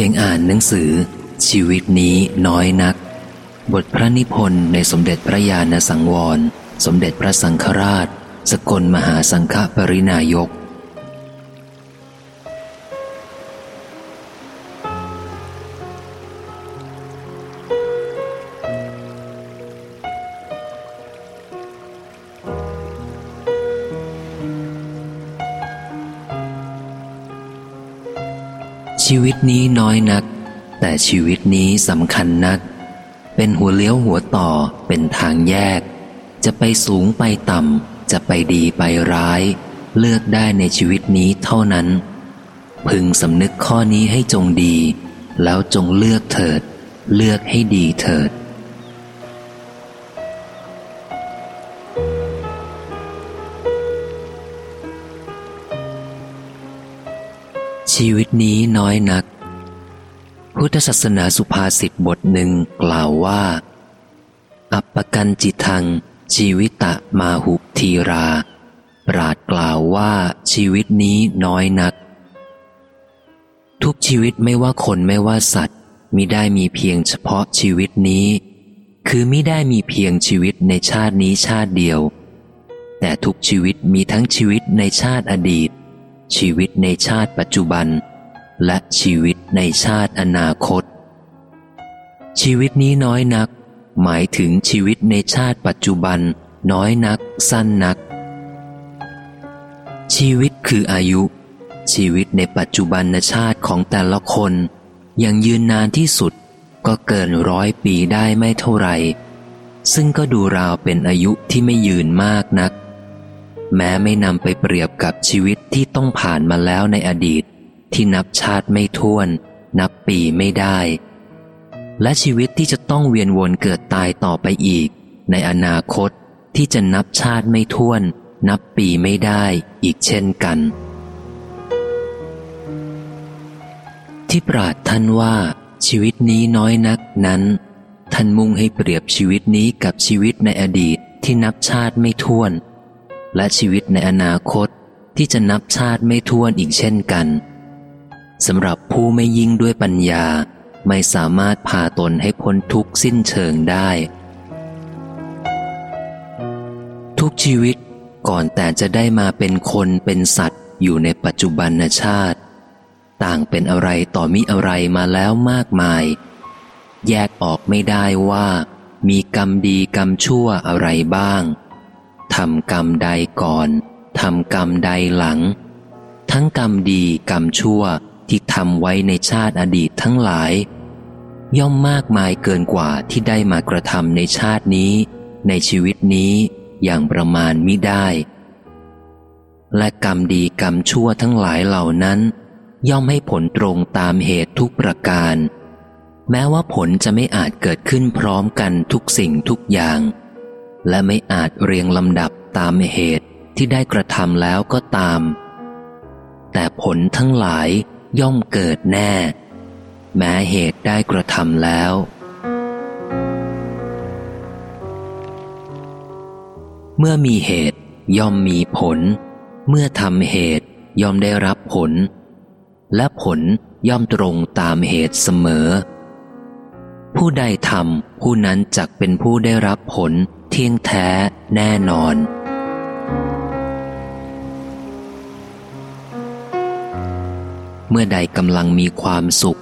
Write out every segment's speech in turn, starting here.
สียงอ่านหนังสือ ชีวิตนี้น้อยนัก บทพระนิพนธ์ในสมเด็จพระญาณสังวร สมเด็จพระสังฆราช สกลมหาสังฆปรินายก ชีวิตนี้น้อยนัก แต่ชีวิตนี้สำคัญนัก เป็นหัวเลี้ยวหัวต่อเป็นทางแยก จะไปสูงไปต่ำ จะไปดีไปร้าย เลือกได้ในชีวิตนี้เท่านั้น พึงสำนึกข้อนี้ให้จงดี แล้วจงเลือกเถิด เลือกให้ดีเถิด ชีวิตนี้น้อยนัก พุทธศาสนาสุภาษิตบทหนึ่งกล่าวว่า อัปปกันจิทัง ชีวิตะมาหุทีรา ปราดกล่าวว่าชีวิตนี้น้อยนัก ทุกชีวิตไม่ว่าคนไม่ว่าสัตว์มิได้มีเพียงเฉพาะชีวิตนี้ คือมิได้มีเพียงชีวิตในชาตินี้ชาติเดียว แต่ทุกชีวิตมีทั้งชีวิตในชาติอดีต ชีวิตในชาติปัจจุบัน และชีวิตในชาติอนาคต ชีวิตนี้น้อยนัก หมายถึงชีวิตในชาติปัจจุบัน น้อยนัก สั้นนัก ชีวิตคืออายุ ชีวิตในปัจจุบันชาติของแต่ละคน ยังยืนนานที่สุดก็เกินร้อยปีได้ไม่เท่าไหร่ซึ่งก็ดูราวเป็นอายุที่ไม่ยืนมากนัก แม้ไม่นำไปเปรียบกับชีวิตที่ต้องผ่านมาแล้วในอดีต ที่นับชาติไม่ท้วน นับปีไม่ได้ และชีวิตที่จะต้องเวียนวนเกิดตายต่อไปอีก ในอนาคตที่จะนับชาติไม่ท้วน นับปีไม่ได้อีกเช่นกัน ที่ปราดท่านว่า ชีวิตนี้น้อยนักนั้น ท่านมุ่งให้เปรียบชีวิตนี้กับชีวิตในอดีตที่นับชาติไม่ท้วน และชีวิตในอนาคตที่จะนับชาติไม่ท้วนอีกเช่นกันสำหรับผู้ไม่ยิ่งด้วยปัญญาไม่สามารถพาตนให้พ้นทุกข์สิ้นเชิงได้ ทุกชีวิตก่อนแต่จะได้มาเป็นคนเป็นสัตว์อยู่ในปัจจุบันชาติ ต่างเป็นอะไรต่อมิอะไรมาแล้วมากมาย แยกออกไม่ได้ว่า มีกรรมดีกรรมชั่วอะไรบ้าง ทำกรรมใดก่อนทำกรรมใดหลัง ทั้งกรรมดีกรรมชั่วที่ทำไว้ในชาติอดีตทั้งหลาย ย่อมมากมายเกินกว่าที่ได้มากระทำในชาตินี้ ในชีวิตนี้อย่างประมาณมิได้ และกรรมดีกรรมชั่วทั้งหลายเหล่านั้น ย่อมให้ผลตรงตามเหตุทุกประการ แม้ว่าผลจะไม่อาจเกิดขึ้นพร้อมกันทุกสิ่งทุกอย่าง และไม่อาจเรียงลำดับตามเหตุที่ได้กระทำแล้วก็ตาม แต่ผลทั้งหลายย่อมเกิดแน่ แม้เหตุได้กระทำแล้ว เมื่อมีเหตุย่อมมีผล เมื่อทำเหตุย่อมได้รับผล และผลย่อมตรงตามเหตุเสมอ ผู้ใดทำผู้นั้นจักเป็นผู้ได้รับผล เที่ยงแท้แน่นอน เมื่อใดกำลังมีความสุข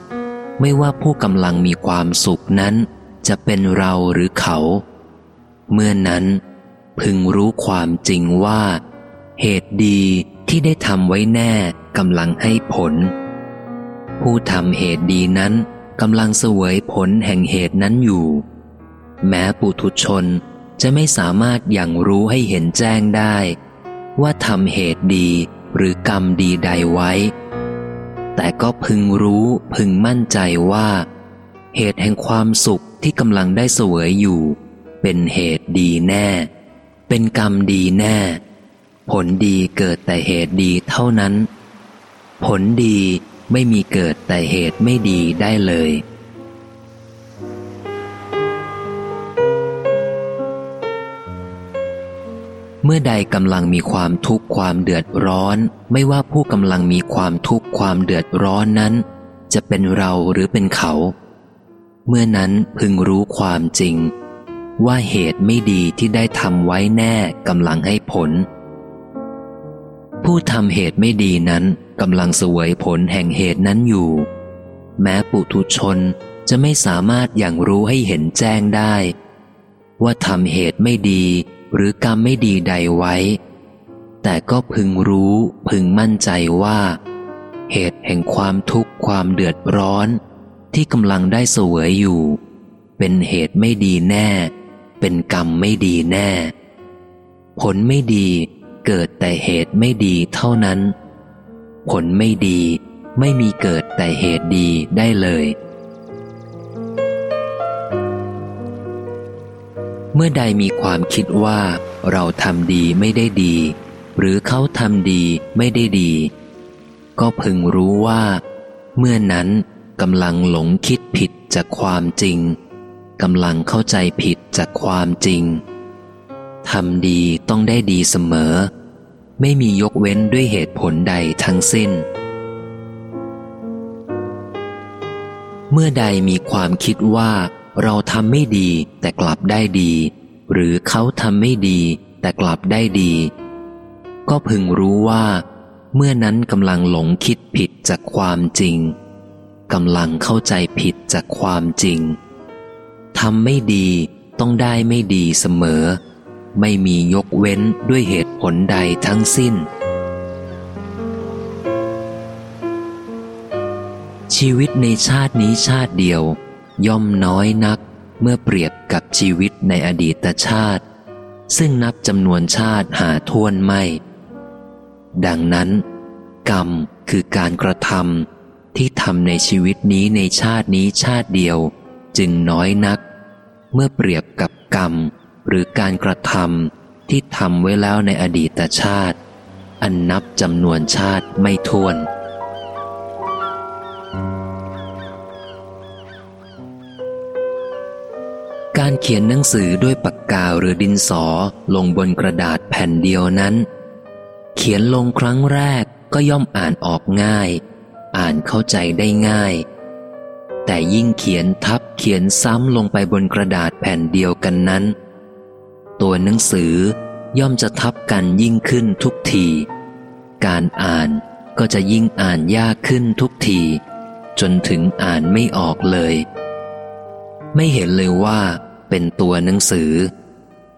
ไม่ว่าผู้กำลังมีความสุขนั้น จะเป็นเราหรือเขา เมื่อนั้นพึงรู้ความจริงว่า เหตุดีที่ได้ทำไว้แน่กำลังให้ผล ผู้ทำเหตุดีนั้นกำลังเสวยผลแห่งเหตุนั้นอยู่ แม้ปุถุชน จะไม่สามารถอย่างรู้ให้เห็นแจ้งได้ ว่าทำเหตุดีหรือกรรมดีใดไว้ แต่ก็พึงรู้พึงมั่นใจว่า เหตุแห่งความสุขที่กำลังได้เสวยอยู่ เป็นเหตุดีแน่ เป็นกรรมดีแน่ ผลดีเกิดแต่เหตุดีเท่านั้น ผลดีไม่มีเกิดแต่เหตุไม่ดีได้เลย เมื่อใดกำลังมีความทุกข์ความเดือดร้อน ไม่ว่าผู้กำลังมีความทุกข์ความเดือดร้อนนั้น จะเป็นเราหรือเป็นเขา เมื่อนั้นพึงรู้ความจริง ว่าเหตุไม่ดีที่ได้ทำไว้แน่กำลังให้ผล ผู้ทำเหตุไม่ดีนั้นกำลังเสวยผลแห่งเหตุนั้นอยู่ แม้ปุถุชนจะไม่สามารถอย่างรู้ให้เห็นแจ้งได้ ว่าทำเหตุไม่ดี หรือกรรมไม่ดีใดไว้ แต่ก็พึงรู้พึงมั่นใจว่า เหตุแห่งความทุกข์ความเดือดร้อน ที่กำลังได้เสวยอยู่ เป็นเหตุไม่ดีแน่ เป็นกรรมไม่ดีแน่ ผลไม่ดีเกิดแต่เหตุไม่ดีเท่านั้น ผลไม่ดีไม่มีเกิดแต่เหตุดีได้เลย เมื่อใดมีความคิดว่าเราทำดีไม่ได้ดี หรือเขาทำดีไม่ได้ดี ก็พึงรู้ว่า เมื่อนั้นกำลังหลงคิดผิดจากความจริงกำลังเข้าใจผิดจากความจริงทำดีต้องได้ดีเสมอ ไม่มียกเว้นด้วยเหตุผลใดทั้งสิ้น เมื่อใดมีความคิดว่า เราทำไม่ดีแต่กลับได้ดี หรือเขาทำไม่ดีแต่กลับได้ดี ก็พึงรู้ว่า เมื่อนั้นกำลังหลงคิดผิดจากความจริงกำลังเข้าใจผิดจากความจริงทำไม่ดีต้องได้ไม่ดีเสมอ ไม่มียกเว้นด้วยเหตุผลใดทั้งสิ้น ชีวิตในชาตินี้ชาติเดียว ย่อมน้อยนักเมื่อเปรียบกับชีวิตในอดีตชาติ ซึ่งนับจำนวนชาติหาทวนไม่ ดังนั้น กรรมคือการกระทำที่ทำในชีวิตนี้ในชาตินี้ชาติเดียว จึงน้อยนัก เมื่อเปรียบกับกรรม หรือการกระทำที่ทำไว้แล้วในอดีตชาติ อันนับจำนวนชาติไม่ท้วน การเขียนหนังสือด้วยปากกาหรือดินสอลงบนกระดาษแผ่นเดียวนั้น เขียนลงครั้งแรกก็ย่อมอ่านออกง่าย อ่านเข้าใจได้ง่าย แต่ยิ่งเขียนทับเขียนซ้ำลงไปบนกระดาษแผ่นเดียวกันนั้น ตัวหนังสือย่อมจะทับกันยิ่งขึ้นทุกที การอ่านก็จะยิ่งอ่านยากขึ้นทุกที จนถึงอ่านไม่ออกเลย ไม่เห็นเลยว่า เป็นตัวหนังสือ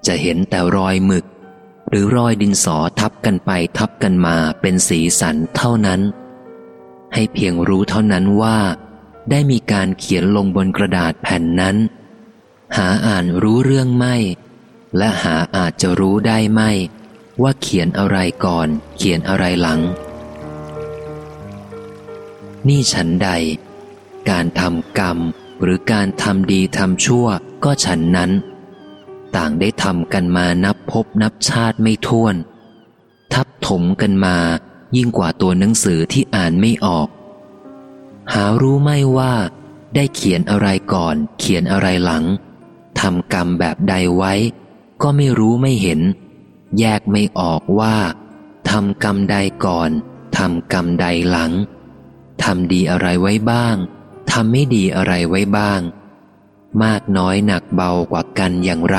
จะเห็นแต่รอยหมึก หรือรอยดินสอทับกันไปทับกันมาเป็นสีสันเท่านั้น ให้เพียงรู้เท่านั้นว่า ได้มีการเขียนลงบนกระดาษแผ่นนั้น หาอ่านรู้เรื่องไม่ และหาอาจจะรู้ได้ไม่ ว่าเขียนอะไรก่อน เขียนอะไรหลัง นี่ฉันใด การทำกรรม หรือการทำดีทำชั่วก็ฉันนั้น ต่างได้ทำกันมานับพบนับชาติไม่ท้วน ทับถมกันมายิ่งกว่าตัวหนังสือที่อ่านไม่ออก หารู้ไม่ว่า ได้เขียนอะไรก่อน เขียนอะไรหลังทำกรรมแบบใดไว้ ก็ไม่รู้ไม่เห็น แยกไม่ออกว่าทำกรรมใดก่อนทำกรรมใดหลังทำดีอะไรไว้บ้าง ทำไม่ดีอะไรไว้บ้าง มากน้อยหนักเบากว่ากันอย่างไร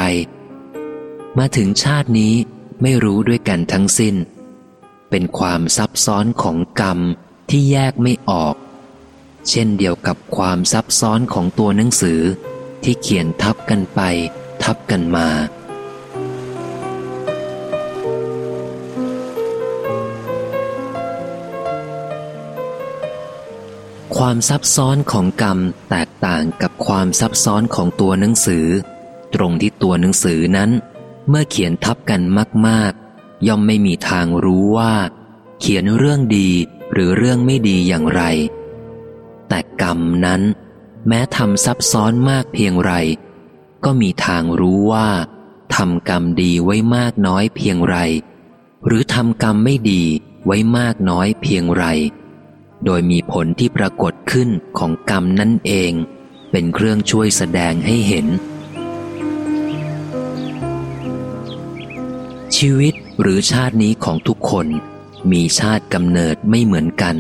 มาถึงชาตินี้ไม่รู้ด้วยกันทั้งสิ้น เป็นความซับซ้อนของกรรมที่แยกไม่ออก เช่นเดียวกับความซับซ้อนของตัวหนังสือที่เขียนทับกันไป ทับกันมา ความซับซ้อนของกรรมแตกต่างกับความซับซ้อนของตัวหนังสือ ตรงที่ตัวหนังสือนั้น เมื่อเขียนทับกันมาก ๆ ย่อมไม่มีทางรู้ว่า เขียนเรื่องดีหรือเรื่องไม่ดีอย่างไร แต่กรรมนั้น แม้ทำซับซ้อนมากเพียงไร ก็มีทางรู้ว่าทำกรรมดีไว้มากน้อยเพียงไร หรือทำกรรมไม่ดีไว้มากน้อยเพียงไร โดยมีผลที่ปรากฏขึ้นของกรรมนั่นเอง เป็นเครื่องช่วยแสดงให้เห็น ชีวิตหรือชาตินี้ของทุกคน มีชาติกำเนิดไม่เหมือนกัน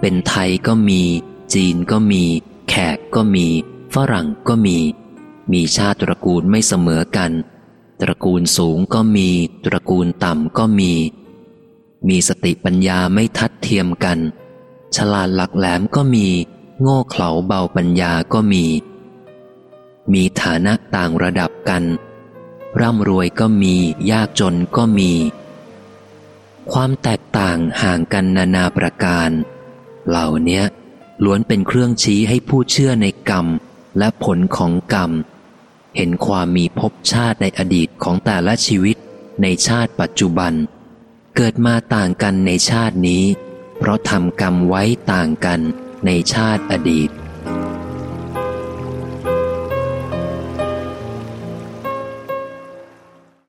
เป็นไทยก็มี จีนก็มี แขกก็มี ฝรั่งก็มี มีชาติตระกูลไม่เสมอกัน ตระกูลสูงก็มี ตระกูลต่ำก็มี มีสติปัญญาไม่ทัดเทียมกัน ฉลาดหลักแหลมก็มี โง่เขลาเบาปัญญาก็มี มีฐานะต่างระดับกัน ร่ำรวยก็มี ยากจนก็มี ความแตกต่างห่างกันนานาประการ เหล่านี้ล้วนเป็นเครื่องชี้ให้ผู้เชื่อในกรรมและผลของกรรม เห็นความมีภพชาติในอดีตของแต่ละชีวิตในชาติปัจจุบัน เกิดมาต่างกันในชาตินี้ เพราะทำกรรมไว้ต่างกันในชาติอดีต